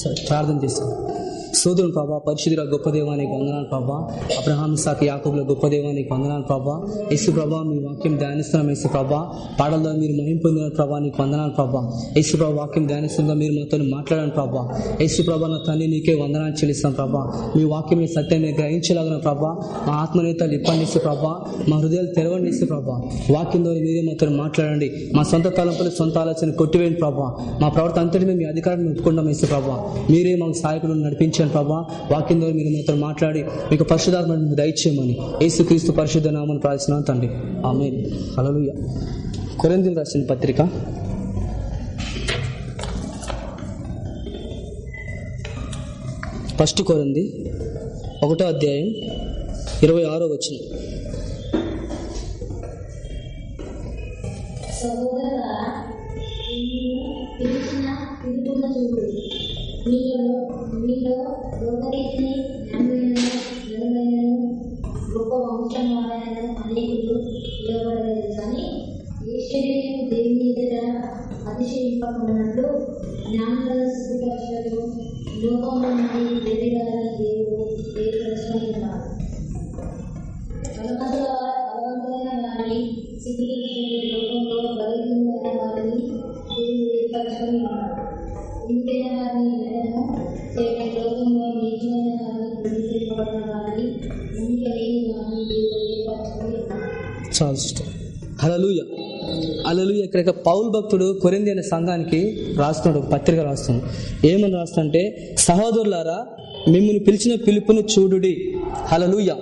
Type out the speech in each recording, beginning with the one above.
సరే, ప్రార్థన చేసుకో సోదరుని ప్రభా పరిశుద్ధుల గొప్ప దేవానికి వందనాలు ప్రభా. అబ్రహాం సాకి యాకబుల గొప్ప దేవానికి వందనాలు ప్రభా. యేసు ప్రభా మీ వాక్యం ధ్యానిస్తున్నాం యేసు ప్రభా. పాటల్లో మీరు మహిం పొందిన ప్రభా నీకు వందనాలు ప్రభా. యేసు ప్రభా వాక్యం ధ్యానిస్తుందా మీరు మాతో మాట్లాడాను ప్రభా. యేసు ప్రభా నా తల్లి నీకే వందనాలు చెల్లిస్తాం ప్రభా. మీ వాక్యం మీ సత్యాన్ని గ్రహించలాగిన ప్రభా. మా ఆత్మనేతలు ఇప్పండిస్తూ ప్రభా. మా హృదయాలు తెరవండిస్తూ ప్రభా. వాక్యం ద్వారా మీరే మాతో మాట్లాడండి. మా సొంత తలంపులు సొంత ఆలోచన కొట్టివేయండి ప్రభా. మా ప్రవర్తన అంతటి మీ అధికారాన్ని ఒప్పుకుంటాం ఇస్తే ప్రభా. మీరే మాకు సహాయకులను నడిపించాను ప్రభా వాక్యం ద్వారా మీరు మాతో మాట్లాడి మీకు పరిశుధాత్మను దయచేయమని. యేసుక్రీస్తు పరిశుద్ధ నామని ప్రార్థిస్తున్నాను తండ్రి. ఆమె హల్లెలూయా. కొరందిని రాసిన పత్రిక. ఫస్ట్ కొరంది ఒకటో అధ్యాయం ఇరవై ఆరో వచ్చిన సహోదరులారా, పిలిచిన చూడు మీలో మీలో పౌల్ భక్తుడు కొరింది అనే సంఘానికి రాస్తున్నాడు పత్రిక రాస్తున్నాడు. ఏమని రాస్తుంటే సహోదరులారా మిమ్మల్ని పిలిచిన పిలుపును చూడుడి. హలలుయ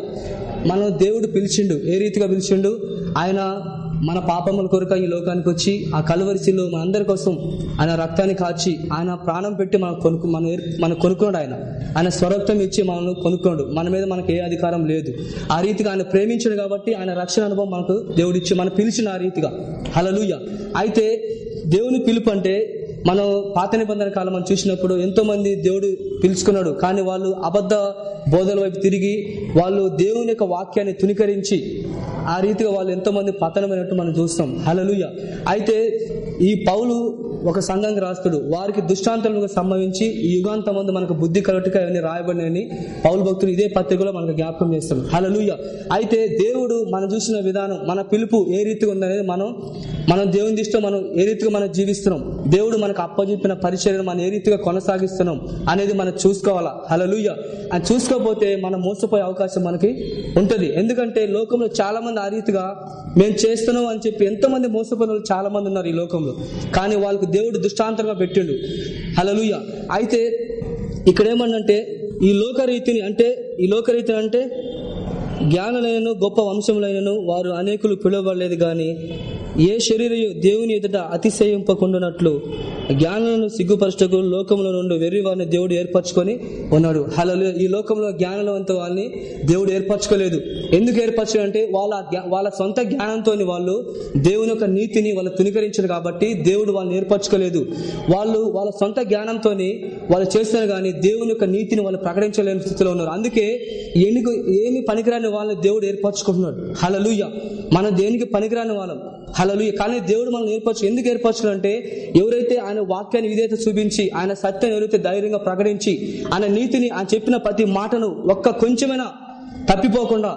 మనం దేవుడు పిలిచిండు. ఏ రీతిగా పిలిచిండు? ఆయన మన పాపముల కొరక ఈ లోకానికి వచ్చి ఆ కలువరిశిలో మన అందరి కోసం ఆయన రక్తాన్ని కాచి ఆయన ప్రాణం పెట్టి మన కొనుక్కు మన మన కొనుక్కున్నాడు ఆయన. ఆయన స్వరక్తం ఇచ్చి మనల్ని కొనుక్కోడు మన మీద మనకు ఏ అధికారం లేదు. ఆ రీతిగా ఆయన ప్రేమించాడు కాబట్టి ఆయన రక్షణ అనుభవం మనకు దేవుడిచ్చి మన మనం పిలిచిన ఆ రీతిగా. హలలుయ అయితే దేవుని పిలుపు అంటే మనం పాత నిబంధన కాలం మనం చూసినప్పుడు ఎంతో మంది దేవుడు పిలుచుకున్నాడు. కానీ వాళ్ళు అబద్ధ బోధల వైపు తిరిగి వాళ్ళు దేవుని యొక్క వాక్యాన్ని తునికరించి ఆ రీతిగా వాళ్ళు ఎంతో మంది పతనమైనట్టు మనం చూస్తాం. హలలుయ అయితే ఈ పౌలు ఒక సంఘం రాస్తాడు. వారికి దుష్టాంతములకు సంభవించి ఈ యుగాంతం మందు మనకు బుద్ధి కలట్టుగా అవన్నీ రాయబడినని పౌలు భక్తులు ఇదే పత్రికలో మనకు జ్ఞాపకం చేస్తాడు. హలలుయ అయితే దేవుడు మనం చూసిన విధానం మన పిలుపు ఏ రీతిగా ఉందనేది మనం మనం దేవుని దృష్టిలో మనం ఏ రీతిగా మనం జీవిస్తున్నాం? దేవుడు మనకు అప్పజెప్పిన పరిచర్యను మనం ఏ రీతిగా కొనసాగిస్తున్నాం అనేది మనం చూసుకోవాలా? హలలుయ అని చూసుకోకపోతే మనం మోసపోయే అవకాశం మనకి ఉంటుంది. ఎందుకంటే లోకంలో చాలా మంది ఆ రీతిగా మేము చేస్తున్నాం అని చెప్పి ఎంతమంది మోసపోయిన వాళ్ళు చాలా మంది ఉన్నారు ఈ లోకంలో. కానీ వాళ్ళకు దేవుడు దృష్టాంతంగా పెట్టిండు. హలలుయ అయితే ఇక్కడ ఏమన్నంటే ఈ లోకరీతిని అంటే ఈ లోకరీతిని అంటే జ్ఞానులైనను గొప్ప వంశములైనను వారు అనేకులు పిలువబడలేదు కానీ ఏ శరీరయు దేవుని ఎదుట అతిశయింపకుండానట్లు జ్ఞానులను సిగ్గుపరచకు లోకంలో నుండి వెర్రి వారిని దేవుడు ఏర్పరచుకొని ఉన్నాడు. హలో ఈ లోకంలో జ్ఞానవంత వాళ్ళని దేవుడు ఏర్పరచుకోలేదు. ఎందుకు ఏర్పరచాలంటే వాళ్ళ వాళ్ళ సొంత జ్ఞానంతో వాళ్ళు దేవుని యొక్క నీతిని వాళ్ళు తునికరించారు కాబట్టి దేవుడు వాళ్ళని ఏర్పరచుకోలేదు. వాళ్ళు వాళ్ళ సొంత జ్ఞానంతో వాళ్ళు చేస్తారు కానీ దేవుని యొక్క నీతిని వాళ్ళు ప్రకటించలేని స్థితిలో ఉన్నారు. అందుకే ఎందుకు ఏమి పనికిరాని వాళ్ళని దేవుడు ఏర్పరచుకుంటున్నాడు? హలలుయ్య మనం దేనికి పనికిరాని వాళ్ళం? హలలుయ్య కానీ దేవుడు మనల్ని ఏర్పరచు ఎందుకు ఏర్పరచుకుంటే ఎవరైతే ఆయన వాక్యాన్ని విధేత చూపించి ఆయన సత్యం ఎవరైతే ధైర్యంగా ప్రకటించి ఆయన నీతిని ఆయన చెప్పిన ప్రతి మాటను ఒక్క కొంచెమైనా తప్పిపోకుండా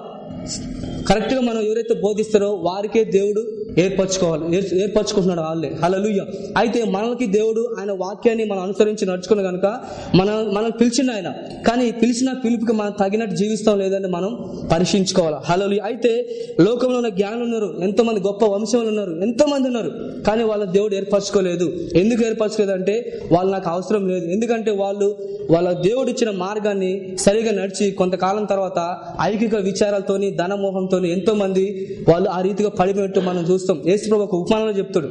కరెక్ట్గా మనం ఎవరైతే బోధిస్తారో వారికే దేవుడు ఏర్పరచుకోవాలి. ఏర్- ఏర్పరచుకుంటున్నాడు వాళ్ళే. హలలుయ అయితే మనకి దేవుడు ఆయన వాక్యాన్ని మనం అనుసరించి నడుచుకున్న కనుక మన మనం పిలిచిన ఆయన. కానీ పిలిచిన పిలుపుకి మనం తగినట్టు జీవిస్తాం లేదని మనం పరీక్షించుకోవాలి హలలు అయితే లోకంలో ఉన్న జ్ఞానం ఉన్నారు. ఎంతో మంది గొప్ప వంశంలో ఉన్నారు. ఎంతో మంది ఉన్నారు. కానీ వాళ్ళ దేవుడు ఏర్పరచుకోలేదు. ఎందుకు ఏర్పరచుకోలేదు అంటే వాళ్ళు నాకు అవసరం లేదు. ఎందుకంటే వాళ్ళు వాళ్ళ దేవుడు ఇచ్చిన మార్గాన్ని సరిగా నడిచి కొంతకాలం తర్వాత ఐకిక విచారాలతోని ధనమోహంతోని ఎంతో మంది వాళ్ళు ఆ రీతిగా పడిపోయినట్టు మనం చూస్తాం. యేసుప్రభు ఒక ఉపమానంలో చెప్తాడు.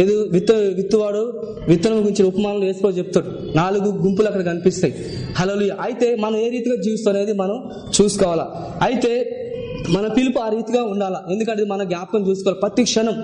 ఏదో విత్త విత్తువాడు విత్తనం గురించి ఉపమానంలో యేసుప్రభు చెప్తాడు. నాలుగు గుంపులు అక్కడ కనిపిస్తాయి. హలో అయితే మనం ఏ రీతిగా జీవిస్తాం అనేది మనం చూసుకోవాలా. అయితే మన పిలుపు ఆ రీతిగా ఉండాలా? ఎందుకంటే మన జ్ఞాపకం చూసుకోవాలి. ప్రతి క్షణం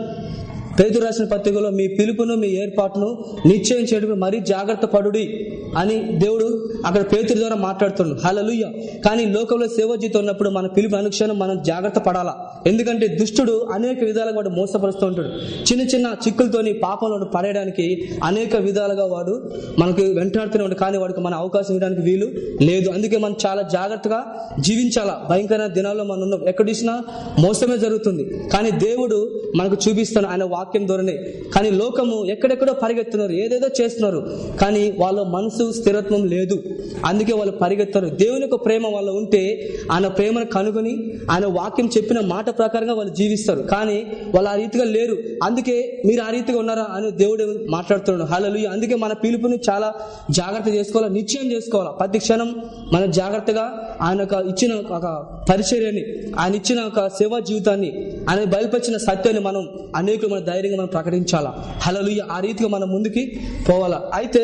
పేదరు రాసిన పత్రికలో మీ పిలుపును మీ ఏర్పాటును నిశ్చయం చేయడం మరీ జాగ్రత్త పడుడి అని దేవుడు అక్కడ పేతురు ద్వారా మాట్లాడుతున్నాడు. హలలుయ్య కానీ లోకంలో సేవ జీతం ఉన్నప్పుడు మన పిలుపు అనుక్షణం మనం జాగ్రత్త పడాలా? ఎందుకంటే దుష్టుడు అనేక విధాలుగా వాడు మోసపరుస్తూ ఉంటాడు. చిన్న చిన్న చిక్కులతోని పాపంలో పడేయడానికి అనేక విధాలుగా వాడు మనకు వెంటాడుతూనే ఉంటాడు. కానీ వాడికి మన అవకాశం ఇవ్వడానికి వీలు లేదు. అందుకే మనం చాలా జాగ్రత్తగా జీవించాలా? భయంకరమైన దినాల్లో మనం ఉన్నాం. ఎక్కడ చూసినా మోసమే జరుగుతుంది. కానీ దేవుడు మనకు చూపిస్తాను ఆయన వాక్యం ధోరణి. కానీ లోకము ఎక్కడెక్కడో పరిగెత్తున్నారు ఏదేదో చేస్తున్నారు కానీ వాళ్ళ మనసు స్థిరత్వం లేదు. అందుకే వాళ్ళు పరిగెత్తారు. దేవుని యొక్క ప్రేమ వాళ్ళు ఉంటే ఆయన ప్రేమను కనుగొని ఆయన వాక్యం చెప్పిన మాట ప్రకారంగా వాళ్ళు జీవిస్తారు. కానీ వాళ్ళు ఆ రీతిగా లేరు. అందుకే మీరు ఆ రీతిగా ఉన్నారా అని దేవుడు మాట్లాడుతున్నాడు. హలలు అందుకే మన పిలుపుని చాలా జాగ్రత్త చేసుకోవాలా నిశ్చయం చేసుకోవాలా. ప్రతి క్షణం మన జాగ్రత్తగా ఆయన ఒక ఇచ్చిన ఒక పరిచర్యని ఆయన ఇచ్చిన ఒక సేవా జీవితాన్ని ఆయన బయలుపరిచిన సత్యాన్ని మనం అనేకులు మన ధైర్యంగా మనం ప్రకటించాలా? హలలు ఆ రీతిగా మనం ముందుకి పోవాలా? అయితే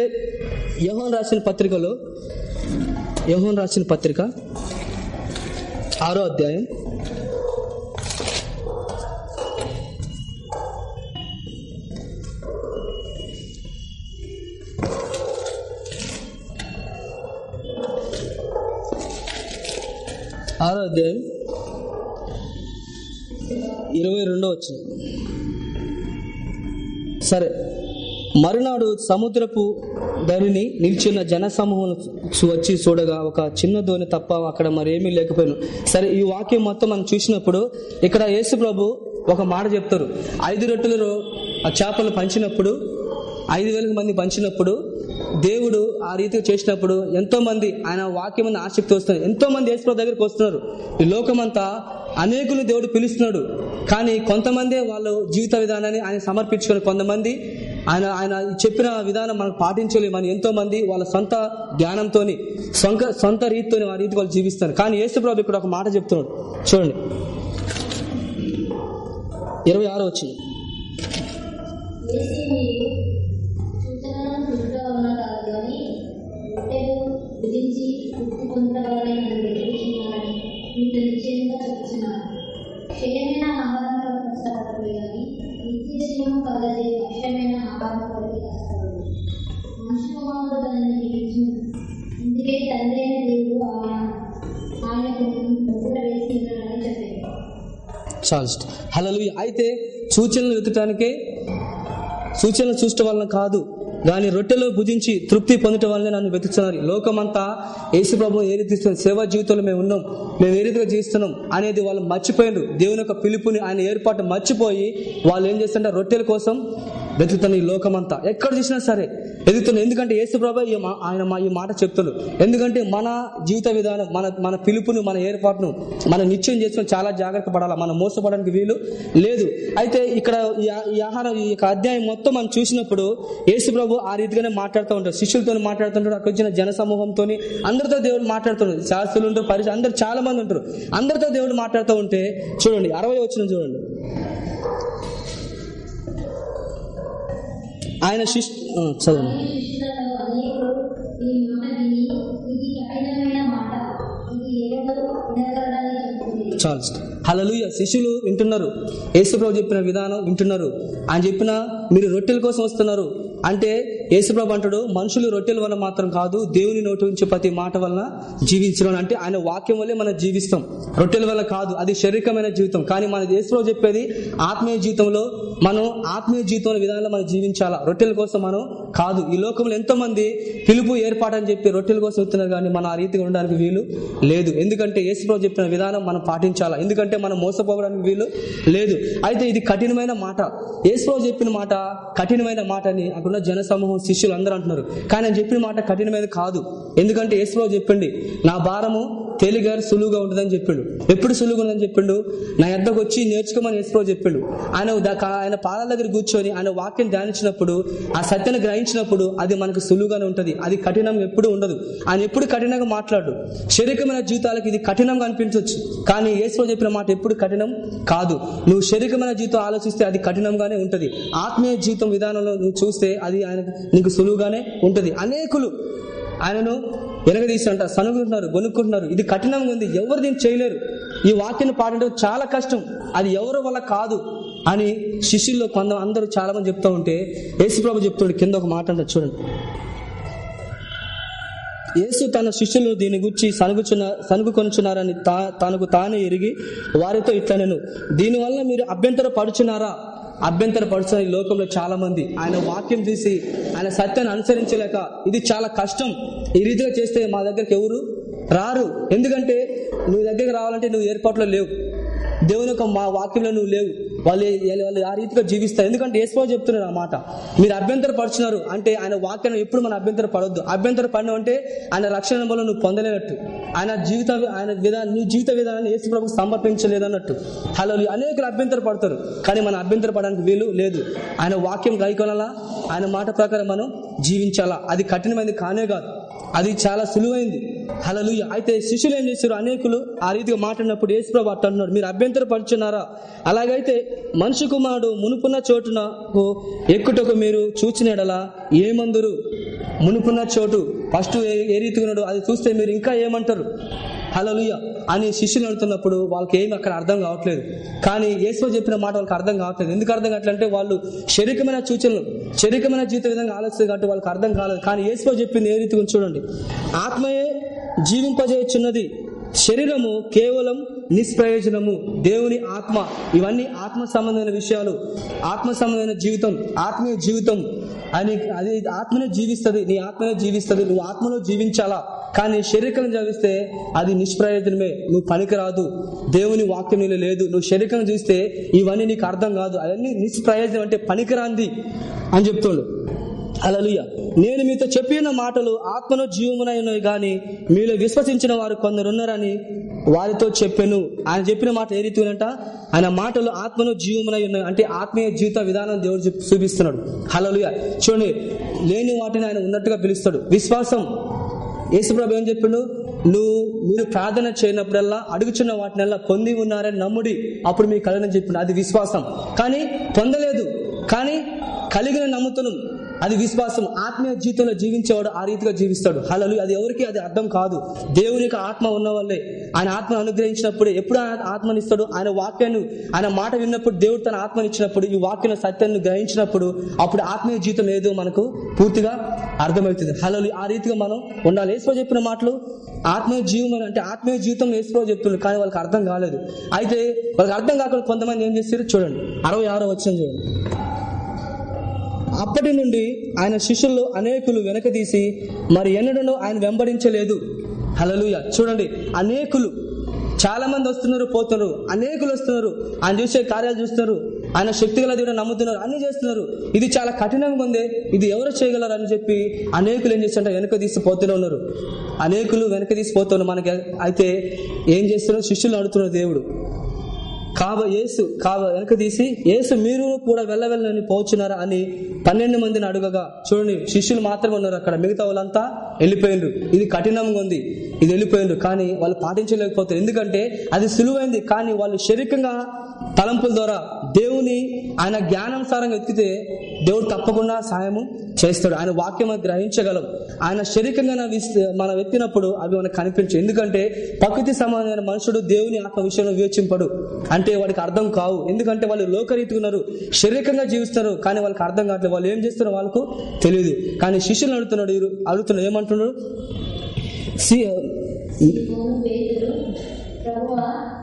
యహోన్ రాసిన పత్రికలో యహోన్ రాసిన పత్రిక ఆరో అధ్యాయం. ఆరో అధ్యాయం. ఇరవై రెండో వచ్చింది మరునాడు సముద్రపు ధరిని నిలిచిన జనసమూహం వచ్చి చూడగా ఒక చిన్న ధోని తప్ప అక్కడ మరేమీ లేకపోయాను. సరే ఈ వాక్యం మొత్తం మనం చూసినప్పుడు ఇక్కడ యేసు ప్రభు ఒక మాట చెప్తారు. ఐదు రొట్టెలు ఆ చేపలు పంచినప్పుడు ఐదు వేల మంది పంచినప్పుడు దేవుడు ఆ రీతిగా చేసినప్పుడు ఎంతో మంది ఆయన వాక్యం ఆసక్తి వస్తున్నారు. ఎంతో మంది యేసు దగ్గరికి వస్తున్నారు. ఈ లోకమంతా అనేకులు దేవుడు పిలుస్తున్నాడు. కానీ కొంతమందే వాళ్ళ జీవిత విధానాన్ని ఆయన సమర్పించుకొని కొంతమంది ఆయన ఆయన చెప్పిన విధానం మనకు పాటించలేమని ఎంతో మంది వాళ్ళ సొంత జ్ఞానంతో సొంత సొంత రీతితో ఆ రీతి వాళ్ళు జీవిస్తారు కానీ యేసుప్రభు ఇక్కడ ఒక మాట చెప్తున్నాడు. చూడండి. ఇరవై ఆరో వచ్చింది విధించి తృప్తి మీకు నిశ్చయంగా చెప్తున్నాను క్షయమైన ఆహారం కొరకు కష్టపడదు కానీ కలదే అక్షయమైన ఆహారం కొరకు కష్టపడదు కుమారుడు తండ్రి అయిన దేవుడు ఆయన ఆయనకు ముద్ర వేసి ఉన్నాడని చెప్పారు చాలు అయితే సూచనలు వెతకటానికే సూచనలు చూసిన వలన కాదు. దాని రొట్టెలో భుజించి తృప్తి పొందటం వల్లనే నన్ను వెతుకుతున్నారు. లోకమంతా యేసు ప్రభు ఏ రీతి సేవా జీవితంలో మేము ఉన్నాం మేము ఏ రీతిగా జీవిస్తున్నాం అనేది వాళ్ళు మర్చిపోయినారు. దేవుని యొక్క పిలుపుని ఆయన ఏర్పాటు మర్చిపోయి వాళ్ళు ఏం చేస్తుంటే రొట్టెల కోసం వెతుకుతున్న ఈ లోకమంతా ఎక్కడ చూసినా సరే ఎదుగుతున్నాం ఎందుకంటే యేసు ప్రభు ఈ మా- ఆయన మా ఈ మాట చెప్తున్నాడు ఎందుకంటే మన జీవిత విధానం మన మన పిలుపును మన ఏర్పాటును మనం నిశ్చయం చేసుకుని చాలా జాగ్రత్త పడాలా. మనం మోసపడడానికి వీలు లేదు. అయితే ఇక్కడ ఈ ఆహారం ఈ యొక్క అధ్యాయం మొత్తం మనం చూసినప్పుడు యేసు ప్రభు ఆ రీతిగానే మాట్లాడుతూ ఉంటారు శిష్యులతో మాట్లాడుతుంటాడు. అక్కడ వచ్చిన జన సమూహంతో అందరితో దేవుడు మాట్లాడుతున్నాడు శాస్త్రులు ఉంటారు పరిచయం అందరు చాలా మంది ఉంటారు. అందరితో దేవుడు మాట్లాడుతూ ఉంటే చూడండి అరవై వచ్చిన చూడండి. ఎవరు వినగలడని చెప్తుంది చాలు హలలుయ శిష్యులు వింటున్నారు. యేసుప్రభు చెప్పిన విధానం వింటున్నారు. ఆయన చెప్పిన మీరు రొట్టెల కోసం వస్తున్నారు. అంటే యేసుప్రభు అంటాడు మనుషులు రొట్టెల వల్ల మాత్రం కాదు దేవుని నోటి నుంచి ప్రతి మాట వలన జీవించడం అంటే ఆయన వాక్యం వల్లే మనం జీవిస్తాం. రొట్టెల వల్ల కాదు అది శారీరకమైన జీవితం. కానీ మన యేసులో చెప్పేది ఆత్మీయ జీవితంలో మనం ఆత్మీయ జీవితం విధానంలో మనం జీవించాలా? రొట్టెల కోసం మనం కాదు. ఈ లోకంలో ఎంతో మంది పిలుపు ఏర్పాటు అని చెప్పి రొట్టెల కోసం వస్తున్నారు కానీ మనం ఆ రీతిగా ఉండడానికి వీలు లేదు. ఎందుకంటే యేసుప్రభు చెప్పిన విధానం మనం పాటించాలా? ఎందుకంటే మనం మోసపోవడానికి వీలు లేదు. అయితే ఇది కఠినమైన మాట. యేసుప్రభు చెప్పిన మాట కఠినమైన మాట అని అక్కడున్న జన సమూహం శిష్యులు అందరూ అంటున్నారు. కానీ ఆయన చెప్పిన మాట కఠినమైన కాదు. ఎందుకంటే యేసుప్రభు చెప్పండి నా భారము తేలిగా సులువుగా ఉంటుందని చెప్పిండు. ఎప్పుడు సులువుగా ఉందని చెప్పిండు? నా ఎద్దకు వచ్చి నేర్చుకోమని యేసుప్రభు చెప్పిండు. ఆయన ఆయన పాదాల దగ్గర కూర్చొని ఆయన వాక్యం ధ్యానించినప్పుడు ఆ సత్యను గ్రహించినప్పుడు అది మనకు సులువుగానే ఉంటుంది. అది కఠినం ఎప్పుడు ఉండదు. ఆయన ఎప్పుడు కఠినంగా మాట్లాడు. శరీరమైన జీవితాలకు ఇది కఠినంగా అనిపించవచ్చు కానీ యేసుప్రభు చెప్పిన మాట ఎప్పుడు కఠినం కాదు. నువ్వు శరీరమైన జీవితం ఆలోచిస్తే అది కఠినంగానే ఉంటుంది. ఆత్మీయ జీవితం విధానంలో నువ్వు చూస్తే అది ఆయన నీకు సులువుగానే ఉంటుంది. అనేకులు ఆయనను వెనకదీసినంట సనుగుతున్నారు గొనుక్కుంటున్నారు. ఇది కఠినంగా ఉంది ఎవరు దీన్ని చేయలేరు. ఈ వాక్యం పాడడం చాలా కష్టం. అది ఎవరి వల్ల కాదు అని శిష్యుల్లో కొంత అందరూ చాలా మంది చెప్తూ ఉంటే యేసుప్రభు చెప్తున్నాడు కింద ఒక మాట అంట చూడండి. యేసు తన శిష్యులు దీని గురించి సనుగుచున్న సనుగుకొనుచున్నారని తా తనకు తానే ఎరిగి వారితో ఇట్లా నేను దీనివల్ల మీరు అభ్యంతర పడుచున్నారా అభ్యంతర ఈ లోకంలో చాలా మంది ఆయన వాక్యం తీసి ఆయన సత్యాన్ని అనుసరించలేక ఇది చాలా కష్టం. ఈ రీతిగా చేస్తే మా దగ్గరికి ఎవరు రారు. ఎందుకంటే నువ్వు దగ్గరికి రావాలంటే నువ్వు ఏర్పాట్లో లేవు. దేవుని యొక్క మా వాక్యంలో నువ్వు లేవు. వాళ్ళు వాళ్ళు ఆ రీతిగా జీవిస్తారు. ఎందుకంటే ఏసుకో చెప్తున్నారు ఆ మాట. మీరు అభ్యంతర పరుచున్నారు అంటే ఆయన వాక్యం ఎప్పుడు మన అభ్యంతర పడొద్దు అభ్యంతర పడిన అంటే ఆయన రక్షణ వల్ల నువ్వు పొందలేనట్టు. ఆయన జీవిత ఆయన విధానం నీ జీవిత విధానాన్ని యేసు ప్రభుకు సమర్పించలేదన్నట్టు. హలో అనేకలు అభ్యంతర పడతారు కానీ మన అభ్యంతర పడడానికి వీలు లేదు. ఆయన వాక్యం గైకొనాలా? ఆయన మాట ప్రకారం మనం జీవించాలా? అది కఠినమైనది కానే కాదు. అది చాలా సులువైంది. హలలుయ అయితే శిష్యులు ఏం చేశారు? అనేకులు ఆ రీతిగా మాట్లాడినప్పుడు యేసుప్రభు అట్ట అంటున్నాడు. మీరు అభ్యంతర పరుచున్నారా అలాగైతే మనిషి కుమారుడు మునుపున్న చోటునకు ఎక్కుటకు మీరు చూచినడలా ఏమందురు? మునుపున్న చోటు ఫస్ట్ ఏ ఏ రీతిగా ఉన్నాడు అది చూస్తే మీరు ఇంకా ఏమంటారు? హలలుయ అని శిష్యులు అడుగుతున్నప్పుడు వాళ్ళకి ఏమి అక్కడ అర్థం కావట్లేదు. కానీ యేసు చెప్పిన మాట వాళ్ళకి అర్థం కావట్లేదు. ఎందుకు అర్థం కావట్లంటే వాళ్ళు శరీరమైన సూచనలు శరీరమైన జీవిత విధంగా ఆలోచిస్తుంది కాబట్టి వాళ్ళకి అర్థం కాలేదు. కానీ యేసు చెప్పింది ఏ రీతిగా చూడండి. ఆత్మయే జీవింపజేయుచున్నది. శరీరము కేవలం నిష్ప్రయోజనము. దేవుని ఆత్మ. ఇవన్నీ ఆత్మ సంబంధమైన విషయాలు. ఆత్మ సంబంధమైన జీవితం ఆత్మీయ జీవితం. అని అది ఆత్మనే జీవిస్తుంది నీ ఆత్మనే జీవిస్తుంది నువ్వు ఆత్మలో జీవించాలా? కానీ శరీరం జీవిస్తే అది నిష్ప్రయోజనమే నువ్వు పనికిరాదు దేవుని వాక్యం నీళ్ళు లేదు. నువ్వు శరీరం చూస్తే ఇవన్నీ నీకు అర్థం కాదు. అవన్నీ నిష్ప్రయోజనం అంటే పనికిరాంది అని చెప్తుండు. అలలుయ నేను మీతో చెప్పిన మాటలు ఆత్మను జీవమునై ఉన్నాయి కానీ మీలో విశ్వసించిన వారు కొందరు ఉన్నారని వారితో చెప్పాను. ఆయన చెప్పిన మాట ఏ రీతి ఉందంట? ఆయన మాటలు ఆత్మను జీవమునై ఉన్నాయి అంటే ఆత్మీయ జీవిత విధానం దేవుడు చూపిస్తున్నాడు. హలలుగా చూడండి లేని వాటిని ఆయన ఉన్నట్టుగా పిలుస్తాడు. విశ్వాసం. యేసుప్రభు ఏం చెప్పిండు? నువ్వు మీరు ప్రార్థన చేయనప్పుడల్లా అడుగుచున్న వాటినల్లా పొంది ఉన్నారని నమ్ముడి అప్పుడు మీకు కలగని చెప్పిండు. అది విశ్వాసం. కానీ పొందలేదు. కానీ కలిగిన నమ్ముతున్నాం. అది విశ్వాసం. ఆత్మీయ జీవితంలో జీవించేవాడు ఆ రీతిగా జీవిస్తాడు. హలలు అది ఎవరికి అది అర్థం కాదు. దేవుని యొక్క ఆత్మ ఉన్న వాళ్ళే ఆయన ఆత్మను అనుగ్రహించినప్పుడు ఎప్పుడు ఆయన ఆత్మనిస్తాడు ఆయన వాక్యాన్ని ఆయన మాట విన్నప్పుడు దేవుడు తన ఆత్మనిచ్చినప్పుడు ఈ వాక్యం సత్యాన్ని గ్రహించినప్పుడు అప్పుడు ఆత్మీయ జీవితం ఏదో మనకు పూర్తిగా అర్థమవుతుంది. హలలు ఆ రీతిగా మనం ఉండాలి. ఏసుకో చెప్పిన మాటలు ఆత్మీయ జీవం అంటే ఆత్మీయ జీవితం ఏసుకో చెప్తున్నారు కానీ వాళ్ళకి అర్థం కాలేదు. అయితే వాళ్ళకి అర్థం కాకుండా కొంతమంది ఏం చేస్తారు? చూడండి. అరవై ఆరో వచ్చిన చూడండి. అప్పటి నుండి ఆయన శిష్యులు అనేకులు వెనకదీసి మరి ఎన్నడనో ఆయన వెంబడించలేదు. హలలుయ చూడండి అనేకులు. చాలా మంది వస్తున్నారు పోతున్నారు. అనేకులు వస్తున్నారు. ఆయన చూసే కార్యాలు చూస్తున్నారు. ఆయన శక్తి గల దేవుడు నమ్ముతున్నారు. అన్ని చేస్తున్నారు. ఇది చాలా కఠినంగా ఉంది. ఇది ఎవరు చేయగలరు అని చెప్పి అనేకులు ఏం చేస్తుంటే వెనక తీసి పోతూనే ఉన్నారు. అనేకులు వెనక తీసి పోతున్నారు. మనకి అయితే ఏం చేస్తున్నారు? శిష్యులు అడుగుతున్నారు దేవుడు. కావ యేసు కావ వెనక తీసి యేసు మీరు కూడా వెళ్ళవెళ్ళని పోచున్నారా? అని పన్నెండు మందిని అడుగగా చూడండి శిష్యులు మాత్రమే ఉన్నారు అక్కడ మిగతా వాళ్ళంతా వెళ్ళిపోయిండ్రు. ఇది కఠినంగా ఉంది ఇది వెళ్ళిపోయిండ్రు. కానీ వాళ్ళు పాటించలేకపోతారు ఎందుకంటే అది సులువైంది. కానీ వాళ్ళు శరీరంగా తలంపుల ద్వారా దేవుని ఆయన జ్ఞానానుసారంగా ఎత్తితే దేవుడు తప్పకుండా సాయము చేస్తాడు. ఆయన వాక్యం గ్రహించగలం. ఆయన శరీరంగా మనం ఎత్తినప్పుడు అవి మనకు కనిపించవు. ఎందుకంటే ప్రకృతి సంబంధమైన మనుషుడు దేవుని ఆత్మ విషయంలో వివేచింపడు. అంటే వాడికి అర్థం కావు. ఎందుకంటే వాళ్ళు లోకరీతిగా ఉన్నారు. శారీరకంగా జీవిస్తారు. కానీ వాళ్ళకి అర్థం కావట్లేదు. వాళ్ళు ఏం చేస్తారో వాళ్ళకు తెలియదు. కానీ శిష్యులు అడుగుతున్నాడు వీరు అడుగుతున్నాడు. ఏమంటున్నాడు? సి- ప్రభువా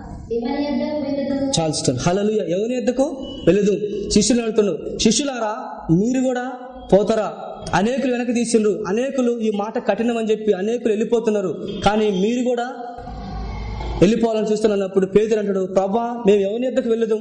చాల్స్టన్ హలలు ఎవరి ఎద్దకు? వెళ్ళదు శిష్యులు అడుగుతున్నారు. శిష్యులారా మీరు కూడా పోతారా? అనేకులు వెనక తీసిండ్రు. అనేకులు ఈ మాట కఠినం అని చెప్పి అనేకులు వెళ్ళిపోతున్నారు. కానీ మీరు కూడా వెళ్ళిపోవాలని చూస్తున్నప్పుడు పేదలు అంటాడు ప్రభా మేము ఎవరి ఎద్దకు వెళ్ళదు?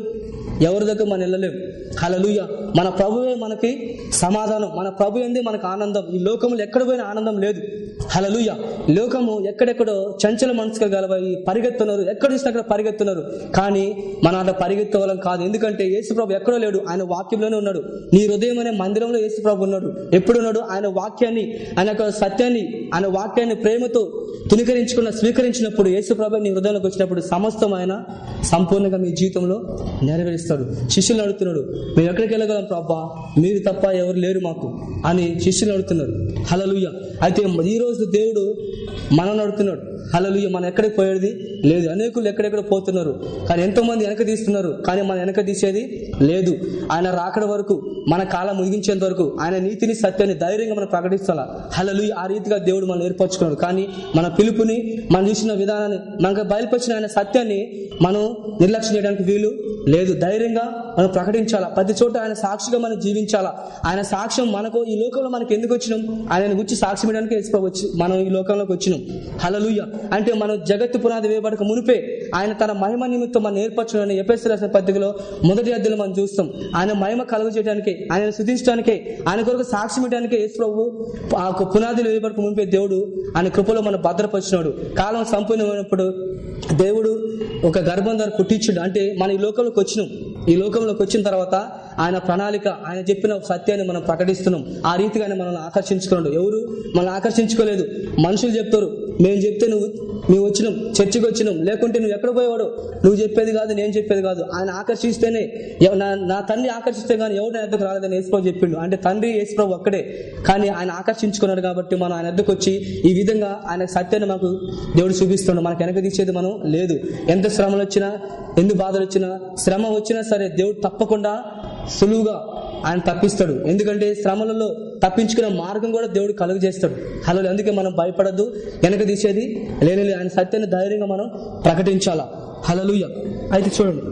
ఎవరి దగ్గర మనం వెళ్ళలేం. హలలుయ మన ప్రభువే మనకి సమాధానం. మన ప్రభు ఏంది మనకు ఆనందం. ఈ లోకంలో ఎక్కడ పోయిన ఆనందం లేదు. హలలుయ లోకము ఎక్కడెక్కడో చంచల మనసుగా గలవై పరిగెత్తున్నారు ఎక్కడ చూసినా అక్కడ పరిగెత్తున్నారు. కానీ మన అట్లా పరిగెత్తవలం కాదు. ఎందుకంటే యేసుప్రభు ఎక్కడో లేడు ఆయన వాక్యంలోనే ఉన్నాడు. నీ హృదయం అనే మందిరంలో యేసుప్రభు ఉన్నాడు. ఎప్పుడు ఉన్నాడు? ఆయన వాక్యాన్ని ఆయన యొక్క సత్యాన్ని ఆయన వాక్యాన్ని ప్రేమతో తునికరించుకున్న స్వీకరించినప్పుడు యేసుప్రభు నీ హృదయంలోకి వచ్చినప్పుడు సమస్తం ఆయన సంపూర్ణంగా మీ జీవితంలో నెరవేరుస్తాడు. శిష్యులు అడుగుతున్నాడు మేము ఎక్కడికి వెళ్ళగలం ప్రభా? మీరు తప్ప ఎవరు లేరు మాకు అని శిష్యులు అడుగుతున్నారు హలలుయ అయితే ఈ రోజు దేవుడు మనం నడుతున్నాడు హలలుయ మనం ఎక్కడికి పోయేది? లేదు అనేకులు ఎక్కడెక్కడ పోతున్నారు? కానీ ఎంతో మంది వెనక తీస్తున్నారు కానీ మనం వెనక తీసేది లేదు. ఆయన రాకడ వరకు మన కాలం ముగించేంత వరకు ఆయన నీతిని సత్యాన్ని ధైర్యంగా మనం ప్రకటిస్తాలా హలలు ఆ రీతిగా దేవుడు మనం ఏర్పరచుకున్నాడు. కానీ మన పిలుపుని మనం చూసిన విధానాన్ని మనకు బయలుపరిచిన ఆయన సత్యాన్ని మనం నిర్లక్ష్యం చేయడానికి వీలు లేదు. ధైర్యంగా మనం ప్రకటించాలా? ప్రతి చోట ఆయన సాక్షిగా మనం జీవించాలా? ఆయన సాక్ష్యం మనకు ఈ లోకంలో మనకి ఎందుకు వచ్చినాం? ఆయన గురించి సాక్ష్యం ఇవ్వడానికి వేసుకోవచ్చు మనం ఈ లోకంలోకి వచ్చినాం. హలలుయ అంటే మనం జగత్తు పునాది వేయబడక మునిపే ఆయన తన మహిమ నిమిత్తం మనం ఏర్పరచుకుని ఎపిఎస్ రాసిన పత్రికలో మొదటి అద్దెలు మనం చూస్తాం. ఆయన మహిమ కలుగు చేయడానికి ఆయన శుద్ధించడానికి ఆయన కొరకు సాక్ష్యం ఇవ్వడానికి యేసు ప్రభు ఆ యొక్క పునాదులు వేయబడక మునిపే దేవుడు ఆయన కృపలో మనం భద్రపరిచినాడు. కాలం సంపూర్ణమైనప్పుడు దేవుడు ఒక గర్భం ద్వారా పుట్టించుడు. అంటే మన ఈ లోకంలోకి వచ్చినాం. ఈ లోకంలోకి వచ్చిన తర్వాత ఆయన ప్రణాళిక ఆయన చెప్పిన సత్యాన్ని మనం ప్రకటిస్తున్నాం. ఆ రీతిగానే మనల్ని ఆకర్షించుకున్నాడు. ఎవరు? మనల్ని ఆకర్షించుకోలేదు. మనుషులు చెప్తారు మేము చెప్తే నువ్వు మేము వచ్చినాం చర్చికి వచ్చినాం లేకుంటే నువ్వు ఎక్కడ పోయేవాడు? నువ్వు చెప్పేది కాదు నేను చెప్పేది కాదు. ఆయన ఆకర్షిస్తేనే నా నా తండ్రి ఆకర్షిస్తే కానీ ఎవరు నా ఎద్దకు రాలేదని యేసుప్రభు చెప్పిండు. అంటే తండ్రి యేసుప్రభు ఒక్కడే. కానీ ఆయన ఆకర్షించుకున్నాడు కాబట్టి మనం ఆయన ఎద్దకు వచ్చి ఈ విధంగా ఆయన సత్యాన్ని మాకు దేవుడు చూపిస్తున్నాడు. మనకు వెనక తీసేది మనం లేదు. ఎంత శ్రమలు వచ్చినా ఎన్ని బాధలు వచ్చినా శ్రమ వచ్చినా సరే దేవుడు తప్పకుండా సులువుగా ఆయన తప్పిస్తాడు. ఎందుకంటే శ్రమలలో తప్పించుకునే మార్గం కూడా దేవుడు కలుగు చేస్తాడు హలో అందుకే మనం భయపడద్దు. వెనక తీసేది లేని ఆయన సత్యాన్ని ధైర్యంగా మనం ప్రకటించాలా? హలలుయ అయితే చూడండి.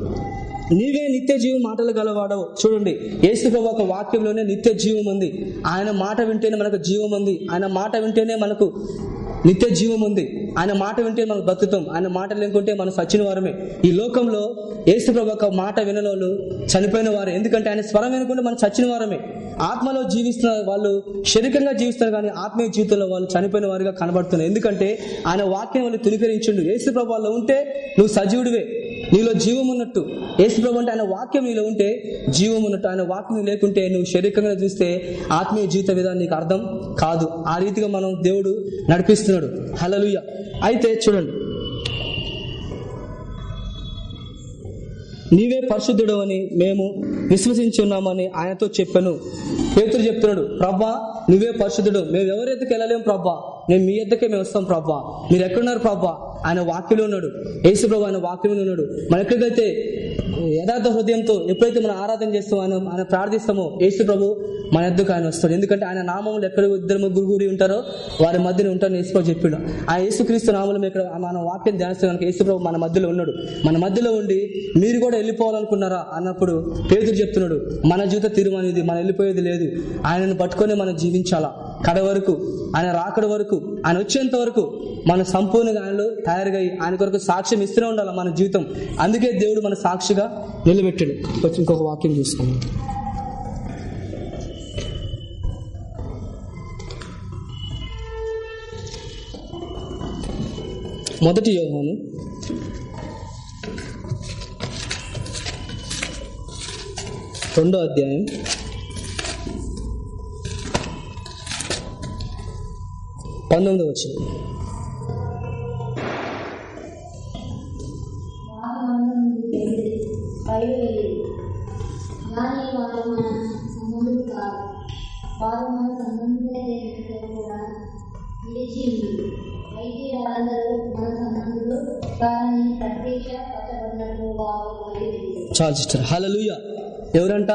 నీవే నిత్య జీవం మాటలు గలవాడవు. చూడండి యేసు ఒక వాక్యంలోనే నిత్య జీవం ఉంది. ఆయన మాట వింటేనే మనకు జీవం ఉంది. ఆయన మాట వింటేనే మనకు నిత్య జీవం ఉంది. ఆయన మాట వింటే మనం బతుకుతాం. ఆయన మాట లేకుంటే మనం సచిన వారమే. ఈ లోకంలో ఏసుప్రభు ప్రభు ఒక మాట వినని చనిపోయిన వారు. ఎందుకంటే ఆయన స్వరం వినకుండా మనం చచ్చిన వారమే. ఆత్మలో జీవిస్తున్న వాళ్ళు శరీరంగా జీవిస్తారు కానీ ఆత్మీయ జీవితంలో వాళ్ళు చనిపోయిన వారిగా కనబడుతున్నారు. ఎందుకంటే ఆయన వాక్యం వాళ్ళు తునికరించిండు. ఏసుప్రభు ప్రభు వాళ్ళు ఉంటే నువ్వు సజీవుడివే. నీలో జీవం ఉన్నట్టు. యేసు అంటే ఆయన వాక్యం నీలో ఉంటే జీవం ఉన్నట్టు. ఆయన వాక్యం లేకుంటే నువ్వు శరీరంగా చూస్తే ఆత్మీయ జీవిత విధానం నీకు అర్థం కాదు. ఆ రీతిగా మనం దేవుడు నడిపిస్తున్నాడు. హలలుయ అయితే చూడండి. నీవే పరిశుద్ధుడు అని మేము విశ్వసించున్నామని ఆయనతో చెప్పాను. పేతురు చెప్తున్నాడు ప్రభా నువ్వే పరిశుద్ధుడు. మేము ఎవరి ఎద్దకు వెళ్ళలేం ప్రభా? మేము మీ ఎద్దకే మేము వస్తాం ప్రభా. మీరు ఎక్కడున్నారు ప్రభా? ఆయన వాక్యంలో ఉన్నాడు. యేసు ప్రభు ఆయన వాక్యంలో ఉన్నాడు. మనం ఎక్కడికైతే యథార్థ హృదయంతో ఎప్పుడైతే మనం ఆరాధన చేస్తామో ఆయన ఆయన ప్రార్థిస్తామో యేసు ప్రభు మన ఎద్దుకు ఆయన వస్తాడు. ఎందుకంటే ఆయన నామంలో ఎక్కడ ఇద్దరు ముగ్గురు గురి ఉంటారో వారి మధ్యన ఉంటారని యేసు చెప్పాడు చెప్పిండు. ఆ యేసుక్రీస్తు నామంలో ఇక్కడ మన వాక్యం ధ్యానిస్తున్నానికి యేసుప్రభు మన మధ్యలో ఉన్నాడు. మన మధ్యలో ఉండి మీరు కూడా వెళ్ళిపోవాలనుకున్నారా? అన్నప్పుడు పేదలు చెప్తున్నాడు మన జీవిత తీర్మానం ఇది మనం వెళ్ళిపోయేది లేదు. ఆయనను పట్టుకొని మనం జీవించాలా? కడ వరకు ఆయన రాకడ వరకు ఆయన వచ్చేంత వరకు మన సంపూర్ణంగా ఆయనలో తయారుగా ఆయన కొరకు సాక్ష్యం ఇస్తూనే ఉండాలి మన జీవితం? అందుకే దేవుడు మన సాక్షిగా నిలబెట్టాడు. కొంచెం ఇంకొక వాక్యం చూసుకున్నాం మొదటి యోహాను. రెండో అధ్యాయం. పంతొమ్మిదో వచ్చింది కానీ వారు మన సంబంధులు కాదు వారు మన సంబంధులే కూడా చాలు సిస్టర్ హలలుయ ఎవరంట?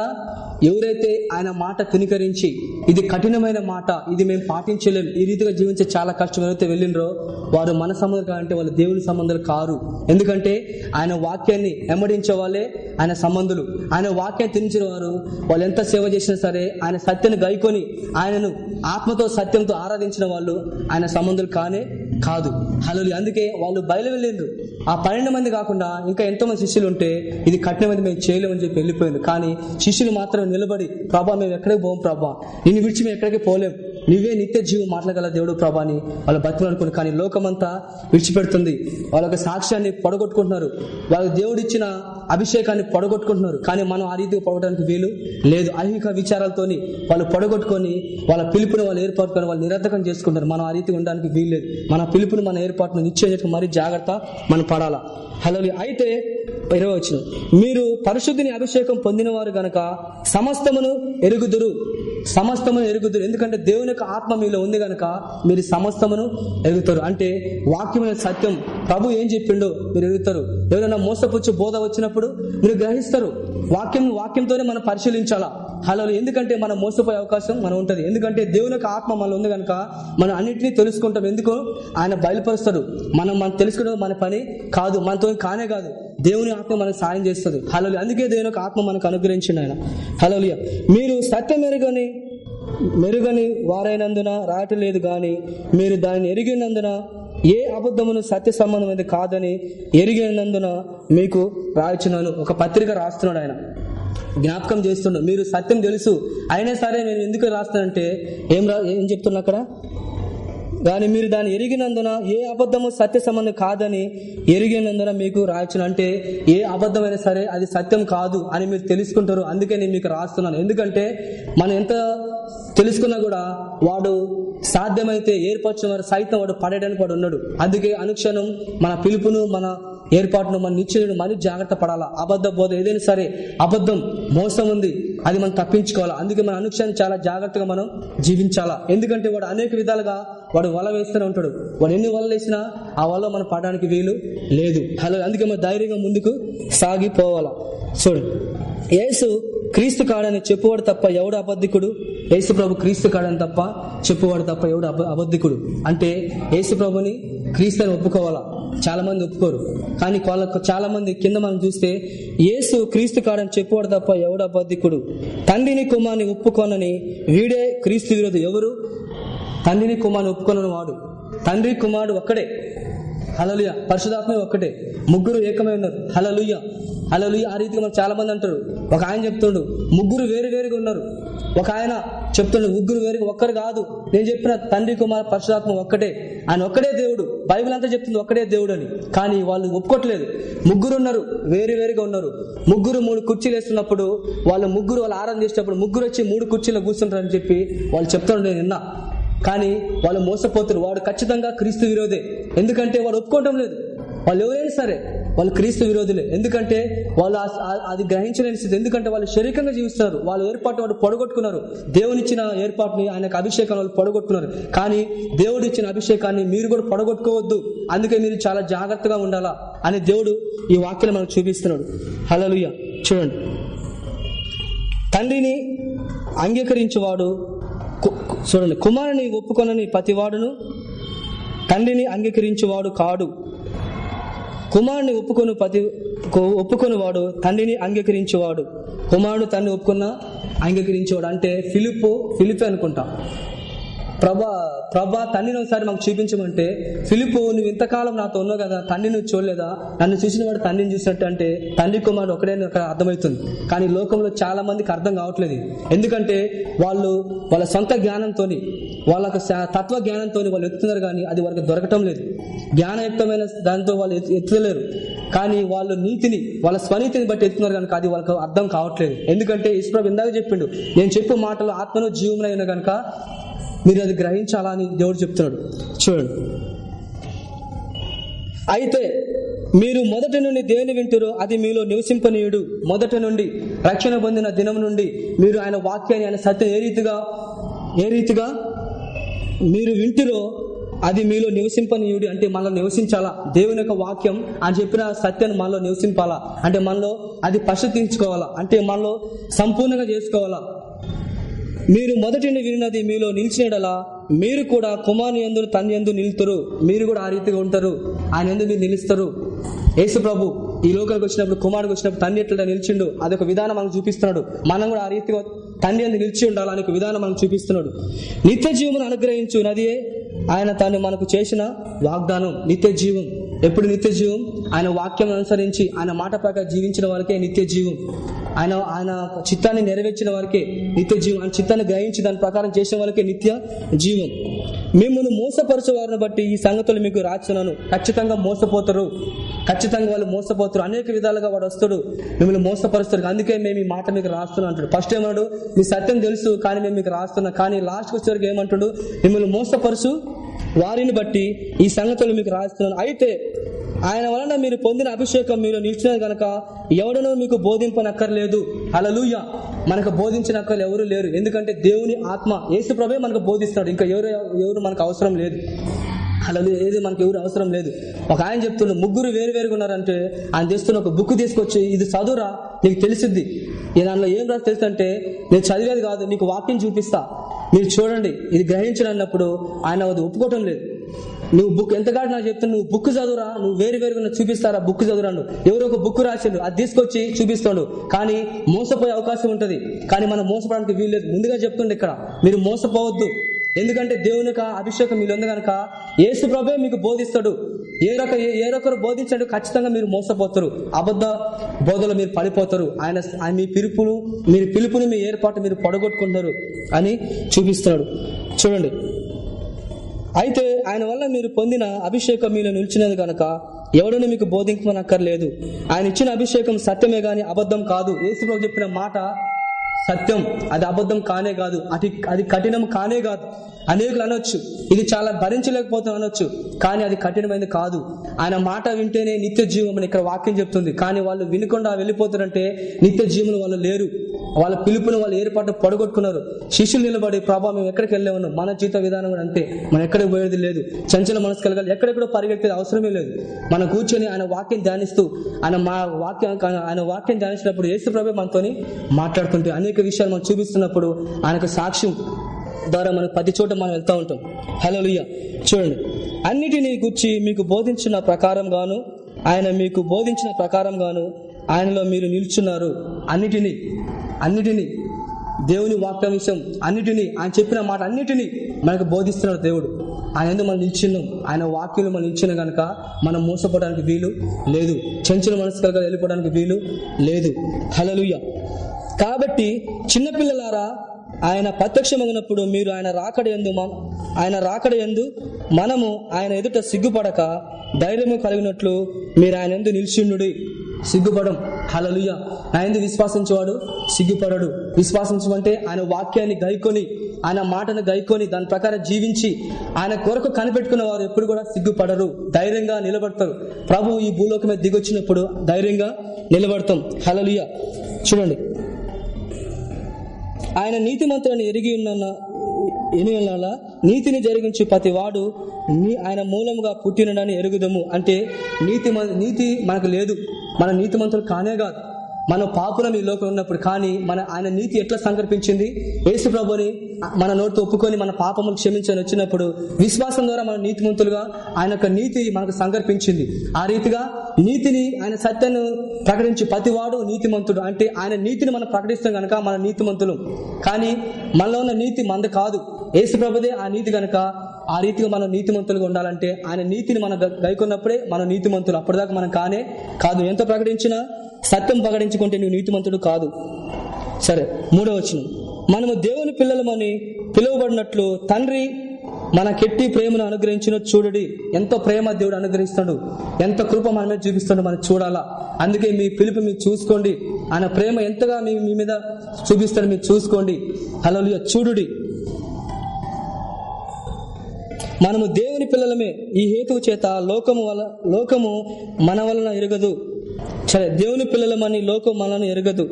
ఎవరైతే ఆయన మాట తునికరించి ఇది కఠినమైన మాట ఇది మేము పాటించలేం ఈ రీతిగా జీవించే చాలా కష్టం ఎవరైతే వెళ్ళినరో వారు మన సంబంధాలు అంటే వాళ్ళు దేవుని సంబంధాలు కారు. ఎందుకంటే ఆయన వాక్యాన్ని ఎమ్మడించే వాళ్ళే ఆయన సంబంధులు. ఆయన వాక్యాన్ని తినించిన వారు వాళ్ళు ఎంత సేవ చేసినా సరే ఆయన సత్యాన్ని గైకొని ఆయనను ఆత్మతో సత్యంతో ఆరాధించిన వాళ్ళు ఆయన సంబంధులు కానే కాదు. హలో అందుకే వాళ్ళు బయలు వెళ్ళిండ్రు. ఆ పన్నెండు మంది కాకుండా ఇంకా ఎంతో మంది శిష్యులు ఉంటే ఇది కఠినమైంది మేము చేయలేమని చెప్పి వెళ్ళిపోయింది కానీ శిష్యులు మాత్రం నిలబడి ప్రభా మేము ఎక్కడికి పోం ప్రభా. నిన్ను విడిచి మేము ఎక్కడికి పోలేం నువ్వే నిత్య జీవం మాట్లాడగల దేవుడు ప్రభాని. వాళ్ళు బతుకులు కానీ లోకమంతా విడిచిపెడుతుంది. వాళ్ళ యొక్క సాక్ష్యాన్ని పొడగొట్టుకుంటున్నారు. వాళ్ళ దేవుడిచ్చిన అభిషేకాన్ని పొడగొట్టుకుంటున్నారు. కానీ మనం ఆ రీతిగా పొడగడానికి వీలు లేదు. ఐహిక విచారాలతోని వాళ్ళు పొడగొట్టుకొని వాళ్ళ పిలుపుని వాళ్ళు ఏర్పాటుకొని వాళ్ళు నిరర్ధకం చేసుకుంటారు మనం ఆ రీతిగా ఉండడానికి వీలు లేదు. మన పిలుపుని మన ఏర్పాటును నిశ్చయించడం మరీ జాగ్రత్త మనం పడాలా. హలో అయితే ఇరవై వచ్చిన మీరు పరిశుద్ధిని అభిషేకం పొందినవారు గనక సమస్తమును ఎరుగుదురు. సమస్తమును ఎరుగుదురు. ఎందుకంటే దేవుని యొక్క ఆత్మ మీలో ఉంది కనుక మీరు సమస్తమును ఎరుగుతారు. అంటే వాక్యమైన సత్యం. ప్రభు ఏం చెప్పిండో మీరు ఎరుగుతారు. ఎవరైనా మోసపుచ్చు బోధ వచ్చినప్పుడు మీరు గ్రహిస్తారు. వాక్యం వాక్యంతోనే మనం పరిశీలించాలా? హలో ఎందుకంటే మనం మోసపోయే అవకాశం మనం ఉంటుంది. ఎందుకంటే దేవుని యొక్క ఆత్మ మనలో ఉంది కనుక మనం అన్నింటినీ తెలుసుకుంటాం. ఎందుకు? ఆయన బయలుపరుస్తాడు. మనం మనం తెలుసుకోవడం మన పని కాదు. మనతో కానే కాదు. దేవుని ఆత్మ మనకు సాయం చేస్తుంది. హలో అందుకే దేవుని యొక్క ఆత్మ మనకు అనుగ్రహించింది ఆయన. హలో మీరు సత్యం మెరుగని మెరుగని వారైనందున రాయటం లేదు కానీ మీరు దానిని ఎరిగినందున ఏ అబద్ధమును సత్య సంబంధమైనది కాదని ఎరిగినందున మీకు రాయించున్నాను ఒక పత్రిక రాస్తున్నాడు ఆయన. జ్ఞాపకం చేస్తుండు మీరు సత్యం తెలుసు. అయినా సరే నేను ఎందుకు రాస్తానంటే ఏం రా ఏం చెప్తున్నా అక్కడ? కానీ మీరు దాన్ని ఎరిగినందున ఏ అబద్ధము సత్య సంబంధం కాదని ఎరిగినందున మీకు రాయచును అంటే ఏ అబద్ధమైనా సరే అది సత్యం కాదు అని మీరు తెలుసుకుంటారు. అందుకే నేను మీకు రాస్తున్నాను. ఎందుకంటే మనం ఎంత తెలుసుకున్నా కూడా వాడు సాధ్యమైతే ఏర్పరచిన వారు సైతం వాడు పడేయడానికి వాడు ఉన్నాడు. అందుకే అనుక్షణం మన పిలుపును మన ఏర్పాటును మన నిశ్చయుడు మరీ జాగ్రత్త పడాలా? అబద్ధ బోధ ఏదైనా సరే అబద్ధం మోసం ఉంది. అది మనం తప్పించుకోవాలా? అందుకే మన అనుక్షాన్ని చాలా జాగ్రత్తగా మనం జీవించాలా? ఎందుకంటే వాడు అనేక విధాలుగా వాడు వల వేస్తూనే ఉంటాడు. వాడు ఎన్ని వలలు వేసినా ఆ వల మనం పడడానికి వీలు లేదు. హలో అందుకే మనం ధైర్యంగా ముందుకు సాగిపోవాలా? చూడు యేసు క్రీస్తు కాడని చెప్పువాడు తప్ప ఎవడు అబద్ధికుడు? యేసు ప్రభు క్రీస్తు కాడని తప్ప చెప్పువాడు తప్ప ఎవడు అబ అబద్ధికుడు. అంటే యేసు ప్రభుని క్రీస్తు అని ఒప్పుకోవాలా? చాలా మంది ఒప్పుకోరు. కానీ వాళ్ళకు చాలా మంది కింద మనం చూస్తే యేసు క్రీస్తు కాడని చెప్పువాడు తప్ప ఎవడు అబద్ధికుడు? తండ్రిని కుమార్ని ఒప్పుకోనని వీడే క్రీస్తు విరోధి ఎవరు? తండ్రిని కుమార్ని ఒప్పుకొనని వాడు. తండ్రి కుమారుడు ఒక్కడే. హలలుయ పరిశుధాత్మ ఒక్కటే. ముగ్గురు ఏకమై ఉన్నారు. హలలుయ్య హలలుయ ఆ రీతిగా మనం చాలా మంది అంటారు. ఒక ఆయన చెప్తుండు ముగ్గురు వేరు వేరుగా ఉన్నారు. ఒక ఆయన చెప్తుండు ముగ్గురు వేరుగా ఒక్కరు కాదు. నేను చెప్పిన తండ్రి కుమార్ పరశురాత్మ ఒక్కటే. ఆయన ఒక్కడే దేవుడు. బైబిల్ అంతా చెప్తుంది ఒక్కడే దేవుడు అని కానీ వాళ్ళు ఒప్పుకోవట్లేదు ముగ్గురు ఉన్నారు వేరు వేరుగా ఉన్నారు. ముగ్గురు మూడు కుర్చీలు వేస్తున్నప్పుడు వాళ్ళు ముగ్గురు వాళ్ళు ఆరాధన చేసేటప్పుడు ముగ్గురు వచ్చి మూడు కుర్చీలో కూర్చుంటారని చెప్పి వాళ్ళు చెప్తుండే నేను నిన్న కానీ వాళ్ళు మోసపోతారు వాడు ఖచ్చితంగా క్రీస్తు విరోధే. ఎందుకంటే వాడు ఒప్పుకోవటం లేదు. వాళ్ళు ఎవరైనా సరే వాళ్ళు క్రీస్తు విరోధులే. ఎందుకంటే వాళ్ళు అది గ్రహించలేని స్థితి. ఎందుకంటే వాళ్ళు శరీరంగా జీవిస్తున్నారు. వాళ్ళ ఏర్పాటు వాళ్ళు పొడగొట్టుకున్నారు. దేవునిచ్చిన ఏర్పాటుని ఆయనకు అభిషేకాన్ని వాళ్ళు పొడగొట్టుకున్నారు. కానీ దేవుడు ఇచ్చిన అభిషేకాన్ని మీరు కూడా పొడగొట్టుకోవద్దు. అందుకే మీరు చాలా జాగ్రత్తగా ఉండాలా అని దేవుడు ఈ వాక్యం మనకు చూపిస్తున్నాడు. హలలుయ చూడండి. తండ్రిని అంగీకరించేవాడు కు- చూడండి. కుమారుని ఒప్పుకొనని ప్రతివాడును తండ్రిని అంగీకరించేవాడు కాడు. కుమారుని ఒప్పుకొని పతి ఒప్పుకొని వాడు తండ్రిని అంగీకరించేవాడు. కుమారుడు తండ్రి ఒప్పుకున్న అంగీకరించేవాడు. అంటే ఫిలిప్ ఫిలిప్ అనుకుంటా. ప్రభా ప్రభా తండ్రిని ఒకసారి మాకు చూపించమంటే ఫిలిపు నువ్వు ఇంతకాలం నాతో ఉన్నావు కదా తండ్రి నువ్వు చూడలేదా? నన్ను చూసిన వాడు తండ్రిని చూసినట్టు అంటే తండ్రి కుమారుడు ఒకడే అక్కడ అర్థమవుతుంది. కానీ లోకంలో చాలా మందికి అర్థం కావట్లేదు. ఎందుకంటే వాళ్ళు వాళ్ళ సొంత జ్ఞానంతో వాళ్ళ తత్వ జ్ఞానంతో వాళ్ళు ఎత్తుతున్నారు కానీ అది వాళ్ళకి దొరకటం లేదు. జ్ఞానయుక్తమైన దాంతో వాళ్ళు ఎత్తు- ఎత్తలేరు. కానీ వాళ్ళు నీతిని వాళ్ళ స్వనీతిని బట్టి ఎత్తున్నారు కనుక అది వాళ్ళకి అర్థం కావట్లేదు. ఎందుకంటే ఈశ్వరు ఇందాక చెప్పిండు నేను చెప్పు మాటలు ఆత్మను జీవమునైన కనుక మీరు అది గ్రహించాలా అని దేవుడు చెప్తున్నాడు. చూడండి. అయితే మీరు మొదటి నుండి దేని వింటారో అది మీలో నివసింపనీయుడు. మొదటి నుండి రక్షణ పొందిన దినం నుండి మీరు ఆయన వాక్యాన్ని ఆయన సత్యం ఏ రీతిగా ఏ రీతిగా మీరు వింటురో అది మీలో నివసింపనీయుడు అంటే మనలో నివసించాలా? దేవుని యొక్క వాక్యం అని చెప్పిన సత్యాన్ని మనలో నివసింపాలా? అంటే మనలో అది పరిశుద్ధించుకోవాలా? అంటే మనలో సంపూర్ణంగా చేసుకోవాలా? మీరు మొదటి విన్నది మీలో నిలిచినడలా మీరు కూడా కుమారుని ఎందు తన ఎందు నిలుతురు. మీరు కూడా ఆ రీతిగా ఉంటారు. ఆయన ఎందు మీరు నిలుస్తారు. యేసు ప్రభు ఈ లోకానికి వచ్చినప్పుడు కుమారుడికి వచ్చినప్పుడు తండ్రి ఎట్లా నిలిచిండు. అదొక విధానం మనకు చూపిస్తున్నాడు. మనం కూడా ఆ రీతిగా తండ్రి ఎందు నిలిచి ఉండాలని ఒక విధానం మనకు చూపిస్తున్నాడు. నిత్య జీవమును అనుగ్రహించు నదియే. ఆయన తాను మనకు చేసిన వాగ్దానం. నిత్య జీవం. ఎప్పుడు నిత్య జీవం? ఆయన వాక్యం అనుసరించి ఆయన మాట ప్రకారం జీవించిన వారికే నిత్య జీవం. ఆయన ఆయన చిత్తాన్ని నెరవేర్చిన వారికే నిత్య జీవం. ఆయన చిత్తాన్ని గ్రహించి దాని ప్రకారం చేసిన వారికే నిత్య జీవం. మిమ్మల్ని మోసపరచే వారిని బట్టి ఈ సంగతులు మీకు రాస్తున్నాను ఖచ్చితంగా మోసపోతారు. ఖచ్చితంగా వాళ్ళు మోసపోతారు. అనేక విధాలుగా వాడు వస్తాడు. మిమ్మల్ని మోసపరుస్తారు అందుకే మేము ఈ మాట మీకు రాస్తున్నాం అంటాడు. ఫస్ట్ ఏమన్నాడు? మీ సత్యం తెలుసు కానీ మేము మీకు రాస్తున్నాం. కానీ లాస్ట్కి వచ్చేవరకు ఏమంటాడు? మిమ్మల్ని మోసపరుచు వారిని బట్టి ఈ సంగతులు మీకు రాస్తున్నాను అయితే ఆయన వలన మీరు పొందిన అభిషేకం మీరు నిలిచినది గనక ఎవడనో మీకు బోధింపనక్కర్లేదు. అలలుయ మనకు బోధించిన అక్కలు ఎవరు లేరు. ఎందుకంటే దేవుని ఆత్మ యేసు ప్రభే మనకు బోధిస్తాడు. ఇంకా ఎవరు ఎవరు మనకు అవసరం లేదు. అలా ఏది మనకి ఎవరు అవసరం లేదు. ఒక ఆయన చెప్తుండే ముగ్గురు వేరు వేరుగా ఉన్నారంటే ఆయన తెస్తున్న ఒక బుక్ తీసుకొచ్చి ఇది చదువురా నీకు తెలిసిద్ది. దానిలో ఏం రాసి తెలుసు అంటే నేను చదివేది కాదు నీకు వాక్యం చూపిస్తా. మీరు చూడండి ఇది గ్రహించడన్నప్పుడు ఆయన అది ఒప్పుకోవటం లేదు. నువ్వు బుక్ ఎంతగాడు నాకు చెప్తున్నా నువ్వు బుక్ చదువురా నువ్వు వేరు వేరుగా చూపిస్తారా బుక్ చదువురాను ఎవరో ఒక బుక్ రాసిండు అది తీసుకొచ్చి చూపిస్తాడు. కానీ మోసపోయే అవకాశం ఉంటది. కానీ మనం మోసపోవడానికి వీల్లేదు ముందుగా చెప్తుండే ఇక్కడ మీరు మోసపోవద్దు. ఎందుకంటే దేవునికి అభిషేకం మీరు ఉంది కనుక యేసు ప్రభే మీకు బోధిస్తాడు. ఏ రక ఏ- ఏ రొకరు బోధించాడు ఖచ్చితంగా మీరు మోసపోతారు. అబద్ధ బోధలో మీరు పడిపోతారు. ఆయన ఆయన మీ పిలుపును మీరు పిలుపుని మీ ఏర్పాటు మీరు పొడగొట్టుకుంటారు అని చూపిస్తున్నాడు. చూడండి. అయితే ఆయన వల్ల మీరు పొందిన అభిషేకం మీలో నిలిచినది కనుక ఎవడని మీకు బోధించమనక్కర్లేదు ఆయన ఇచ్చిన అభిషేకం సత్యమే గాని అబద్ధం కాదు. యేసుప్రభు చెప్పిన మాట సత్యం. అది అబద్ధం కానే కాదు. అది అది కఠినం కానే కాదు. అనేకులు అనొచ్చు. ఇది చాలా భరించలేకపోతాం అనొచ్చు. కానీ అది కఠినమైనది కాదు. ఆయన మాట వింటేనే నిత్య జీవం అని ఇక్కడ వాక్యం చెప్తుంది. కానీ వాళ్ళు వినకుండా వెళ్ళిపోతారంటే నిత్య జీవులు వాళ్ళు లేరు. వాళ్ళ పిలుపుని వాళ్ళు ఏర్పాటు పడగొట్టుకున్నారు. శిష్యులు నిలబడి ప్రభా మేము ఎక్కడికి వెళ్ళే మన జీవిత విధానం కూడా అంతే. మనం ఎక్కడికి పోయేది లేదు. చంచల మనసు కలగాలి. ఎక్కడెక్కడో పరిగెత్తేది అవసరమే లేదు. మనం కూర్చొని ఆయన వాక్యం ధ్యానిస్తూ ఆయన మా వాక్యం ఆయన వాక్యం ధ్యానించినప్పుడు యేసు ప్రభే మనతోని మాట్లాడుతుంటే అనేక విషయాలు మనం చూపిస్తున్నప్పుడు ఆయనకు సాక్ష్యం ద్వారా మనం ప్రతి చోట మనం వెళ్తూ ఉంటాం. హలో చూడండి. అన్నిటినీ గుర్చి మీకు బోధించిన ప్రకారం గాను ఆయన మీకు బోధించిన ప్రకారం గాను ఆయనలో మీరు నిల్చున్నారు. అన్నిటినీ అన్నిటినీ దేవుని వాక్య విషయం అన్నిటినీ ఆయన చెప్పిన మాట అన్నిటినీ మనకు బోధిస్తున్నాడు దేవుడు. ఆయన ఎందుకు మనం నిల్చున్నాం ఆయన వాక్యులు మనం నిల్చిన గనక మనం మోసపోవడానికి వీలు లేదు. చెంచుల మనసు కలగ వెళ్ళిపోవడానికి వీలు లేదు. హలలుయ్య కాబట్టి చిన్నపిల్లలారా ఆయన ప్రత్యక్షమగినప్పుడు మీరు ఆయన రాకడ ఎందు ఆయన రాకడ ఎందు మనము ఆయన ఎదుట సిగ్గుపడక ధైర్యము కలిగినట్లు మీరు ఆయన ఎందు నిలిచిండు సిగ్గుపడం. హలలుయ ఆయన విశ్వాసించేవాడు సిగ్గుపడడు. విశ్వాసించమంటే ఆయన వాక్యాన్ని గైకొని ఆయన మాటను గైకొని దాని ప్రకారం జీవించి ఆయన కొరకు కనిపెట్టుకున్న వారు ఎప్పుడు కూడా సిగ్గుపడరు. ధైర్యంగా నిలబడతారు. ప్రభు ఈ భూలోకం మీద దిగొచ్చినప్పుడు ధైర్యంగా నిలబడతాం. హలలుయ చూడండి. ఆయన నీతిమంతులను ఎరిగి ఉన్న ఎనివల్ల నీతిని జరిగించి ప్రతి వాడు నీ- ఆయన మూలముగా పుట్టినడని ఎరుగుదము. అంటే నీతి మ- నీతి మనకు లేదు. మన నీతిమంతులు కానే కాదు. మన పాపులం ఈ లోకం ఉన్నప్పుడు కానీ మన ఆయన నీతి ఎట్లా సంకల్పించింది? యేసు ప్రభుని మన నోటితో ఒప్పుకొని మన పాపములు క్షమించని వచ్చినప్పుడు విశ్వాసం ద్వారా మన నీతిమంతులుగా ఆయన యొక్క నీతి మనకు సంకల్పించింది. ఆ రీతిగా నీతిని ఆయన సత్యను ప్రకటించి ప్రతివాడు నీతిమంతుడు. అంటే ఆయన నీతిని మనం ప్రకటిస్తాం గనక మన నీతిమంతులు. కానీ మనలో ఉన్న నీతి మంద కాదు. ఏసు ప్రభుదే ఆ నీతి గనక ఆ రీతిగా మనం నీతిమంతులుగా ఉండాలంటే ఆయన నీతిని మనం గైకున్నప్పుడే గైకొన్నప్పుడే మనం నీతిమంతులు. అప్పటిదాకా మనం కానే కాదు. ఎంత ప్రకటించినా సత్యం ప్రకటించుకుంటే నువ్వు నీతిమంతుడు కాదు. సరే మూడో వచ్చినాం మనము దేవుని పిల్లలమని పిలువబడినట్లు తండ్రి మన కెట్టి ప్రేమను అనుగ్రహించిన చూడడి. ఎంతో ప్రేమ దేవుడు అనుగ్రహిస్తాడు ఎంత కృప మన మీద చూపిస్తాడు మనం చూడాలా. అందుకే మీ పిలుపు మీరు చూసుకోండి. ఆయన ప్రేమ ఎంతగా మీ మీ మీద చూపిస్తాడు మీరు చూసుకోండి. హలో చూడుడి. మనము దేవుని పిల్లలమే. ఈ హేతువు చేత లోకము వల్ల లోకము మన వలన ఎరగదు. సరే దేవుని పిల్లలమని లోకం మనల్ని ఎరగదు.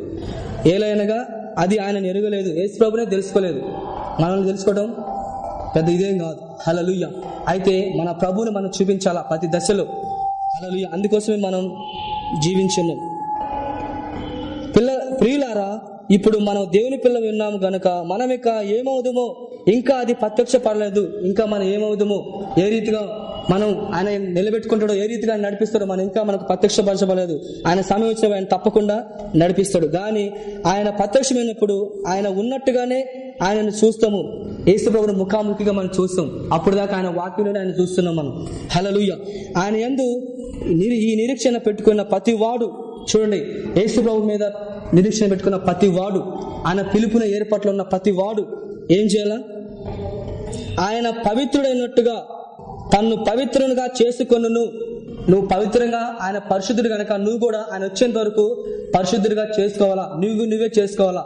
ఏలైనగా అది ఆయన ఎరగలేదు. యేసు ప్రభునే తెలుసుకోలేదు. మనల్ని తెలుసుకోవడం పెద్ద ఇదేం కాదు. హలలుయ్య అయితే మన ప్రభువుని మనం చూపించాలా ప్రతి దశలో? హలలుయ్య అందుకోసమే మనం జీవించున్నాం పిల్ల ప్రియులారా ఇప్పుడు మనం దేవుని పిల్ల విన్నాము గనక మనం ఇక ఏమవుదుమో? ఇంకా అది ప్రత్యక్ష పడలేదు ఇంకా మనం ఏమవుదుమో? ఏ రీతిగా మనం ఆయన నిలబెట్టుకుంటాడో ఏ రీతిగా ఆయన నడిపిస్తాడో మనం ఇంకా మనకు ప్రత్యక్షపరచబడలేదు. ఆయన సమయం వచ్చిన ఆయన తప్పకుండా నడిపిస్తాడు. కానీ ఆయన ప్రత్యక్షమైనప్పుడు ఆయన ఉన్నట్టుగానే ఆయనను చూస్తాము. ఏసుప్రభుని ముఖాముఖిగా మనం చూస్తాం. అప్పుడు దాకా ఆయన వాక్యంలోనే ఆయన చూస్తున్నాం మనం. హలలుయ్య ఆయన ఎందు ఈ నిరీక్షణ పెట్టుకున్న ప్రతి వాడు చూడండి. ఏసుప్రభు మీద నిరీక్షణ పెట్టుకున్న ప్రతి వాడు ఆయన పిలుపున ఏర్పాట్లు ఉన్న ప్రతి వాడు ఏం చేయాలా? ఆయన పవిత్రుడైనట్టుగా తన్ను పవిత్రునిగా చేసుకొను నువ్వు పవిత్రంగా ఆయన పరిశుద్ధుడు గనక నువ్వు కూడా ఆయన వచ్చేంత వరకు పరిశుద్ధుడిగా చేసుకోవాలా? నువ్వు నువ్వే చేసుకోవాలా?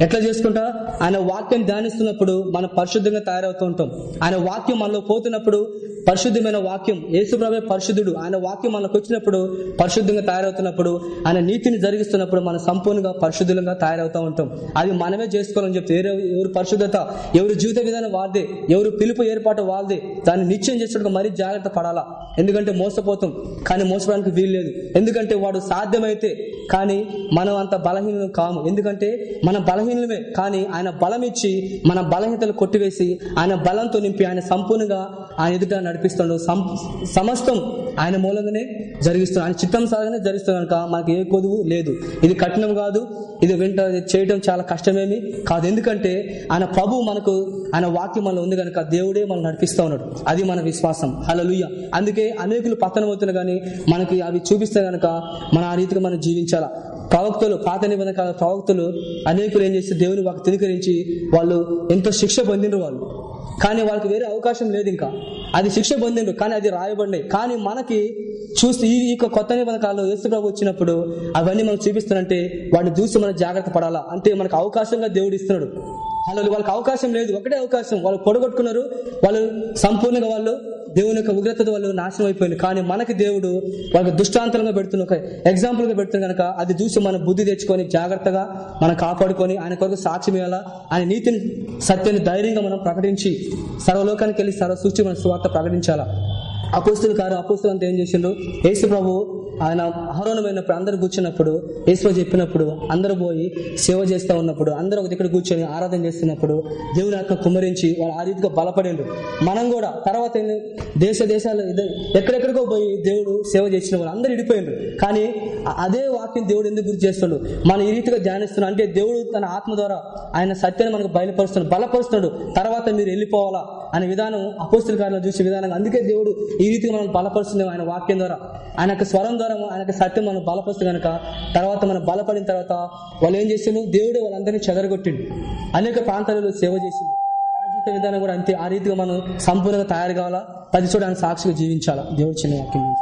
ఎట్లా చేసుకుంటా? ఆయన వాక్యం ధ్యానిస్తున్నప్పుడు మనం పరిశుద్ధంగా తయారవుతూ ఉంటాం. ఆయన వాక్యం మనలో పోతున్నప్పుడు పరిశుద్ధమైన వాక్యం యేసుప్రభే పరిశుద్ధుడు. ఆయన వాక్యం మనకు వచ్చినప్పుడు పరిశుద్ధంగా తయారవుతున్నప్పుడు ఆయన నీతిని జరిగిస్తున్నప్పుడు మనం సంపూర్ణంగా పరిశుద్ధంగా తయారవుతూ ఉంటాం. అది మనమే చేసుకోవాలని చెప్తే ఎవరు పరిశుద్ధత ఎవరు జీవిత విధానం వాళ్ళదే ఎవరు పిలుపు ఏర్పాటు వాళ్ళదే దాన్ని నిశ్చయం చేసేటప్పుడు మరీ జాగ్రత్త పడాలా? ఎందుకంటే మోసపోతాం కానీ మోసపోవడానికి వీలు లేదు. ఎందుకంటే వాడు సాధ్యమైతే కానీ మనం అంత బలహీనం కాము. ఎందుకంటే మనం బలహీన బలహీనమే కానీ ఆయన బలం ఇచ్చి మన బలహీనతలు కొట్టివేసి ఆయన బలంతో నింపి ఆయన సంపూర్ణంగా ఆయన ఎదుట నడిపిస్తాడు. సం- సమస్తం ఆయన మూలంగానే జరిగిస్తున్నాడు ఆయన చిత్తం సాధనే జరిగిస్తున్నాడు కనుక మనకి ఏ కొదువు లేదు. ఇది కఠినం కాదు. ఇది వెంట చేయడం చాలా కష్టమేమి కాదు. ఎందుకంటే ఆయన ప్రభు మనకు ఆయన వాక్యం మనలో ఉంది కనుక దేవుడే మనం నడిపిస్తూ ఉన్నాడు. అది మన విశ్వాసం. హలలుయ అందుకే అనేకులు పతనం అవుతున్నా కానీ మనకి అవి చూపిస్తే కనుక మన ఆ రీతిగా మనం జీవించాలా. ప్రవక్తలు పాత నిబంధన కాల ప్రవక్తలు అనేకులు ఏం చేస్తే దేవుని వాకు తిరికరించి వాళ్ళు ఎంతో శిక్ష పొందిండ్రు వాళ్ళు కానీ వాళ్ళకి వేరే అవకాశం లేదు ఇంకా అది శిక్ష పొందిండు కానీ అది రాయబడినాయి కానీ మనకి చూస్తే ఈ యొక్క కొత్త నిబంధన కాలంలో యేసు ప్రభు వచ్చినప్పుడు అవన్నీ మనం చూపిస్తానంటే వాడిని చూసి మనం జాగ్రత్త పడాలా? అంటే మనకు అవకాశంగా దేవుడు ఇస్తున్నాడు. వాళ్ళు వాళ్ళకి అవకాశం లేదు. ఒకటే అవకాశం. వాళ్ళు పొడగొట్టుకున్నారు. వాళ్ళు సంపూర్ణంగా వాళ్ళు దేవుని యొక్క ఉగ్రత వాళ్ళు నాశనం అయిపోయింది కానీ మనకి దేవుడు వాళ్ళకి దృష్టాంతరంగా పెడుతున్న ఒక ఎగ్జాంపుల్గా పెడుతున్న కనుక అది చూసి మన బుద్ధి తెచ్చుకొని జాగ్రత్తగా మనం కాపాడుకొని ఆయన కొరకు సాక్ష్యం ఇవ్వాలా? ఆయన నీతిని సత్యాన్ని ధైర్యంగా మనం ప్రకటించి సర్వలోకానికి వెళ్ళి సర్వ సృష్టి మన సువార్త ప్రకటించాలా? అపోస్తులు కారు అపోస్తులు అంతా ఏం చేసిండ్రు? యేసు ప్రభు ఆయన ఆహరణమైనప్పుడు అందరు కూర్చున్నప్పుడు యేసు చెప్పినప్పుడు అందరూ పోయి సేవ చేస్తూ ఉన్నప్పుడు అందరూ ఒక దగ్గర కూర్చొని ఆరాధన చేస్తున్నప్పుడు దేవుని ఆత్మ కుమరించి వాళ్ళు ఆ రీతిగా బలపడిండ్రు మనం కూడా తర్వాత దేశ దేశాలు ఎక్కడెక్కడికో పోయి దేవుడు సేవ చేసిన వాళ్ళు అందరూ ఇడిపోయిండ్రు కానీ అదే వాక్యం దేవుడు ఎందుకు గుర్తు చేస్తున్నాడు మనం ఈ రీతిగా ధ్యానిస్తున్నాడు అంటే దేవుడు తన ఆత్మ ద్వారా ఆయన సత్యాన్ని మనకు బయలుపరుస్తున్నాడు బలపరుస్తున్నాడు. తర్వాత మీరు వెళ్ళిపోవాలా? అనే విధానం అపోస్తుల కార్యాలు చూసే విధానం అందుకే దేవుడు ఈ రీతిగా మనం బలపరుస్తున్నాం ఆయన వాక్యం ద్వారా. ఆయన స్వరం ద్వారా ఆయన సత్యం మనం బలపరుస్తుంది కనుక తర్వాత మనం బలపడిన తర్వాత వాళ్ళు ఏం చేసిండు దేవుడు వాళ్ళందరినీ చెదరగొట్టిండు. అనేక ప్రాంతాలలో సేవ చేసిండు. జీవిత విధానం కూడా అంతే. ఆ రీతిగా మనం సంపూర్ణంగా తయారు కావాలా? పది చూడడానికి సాక్షిగా జీవించాలా? దేవుడు చిన్న వాక్యం.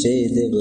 నుంచి. నీల ప్రేమించేదెవరు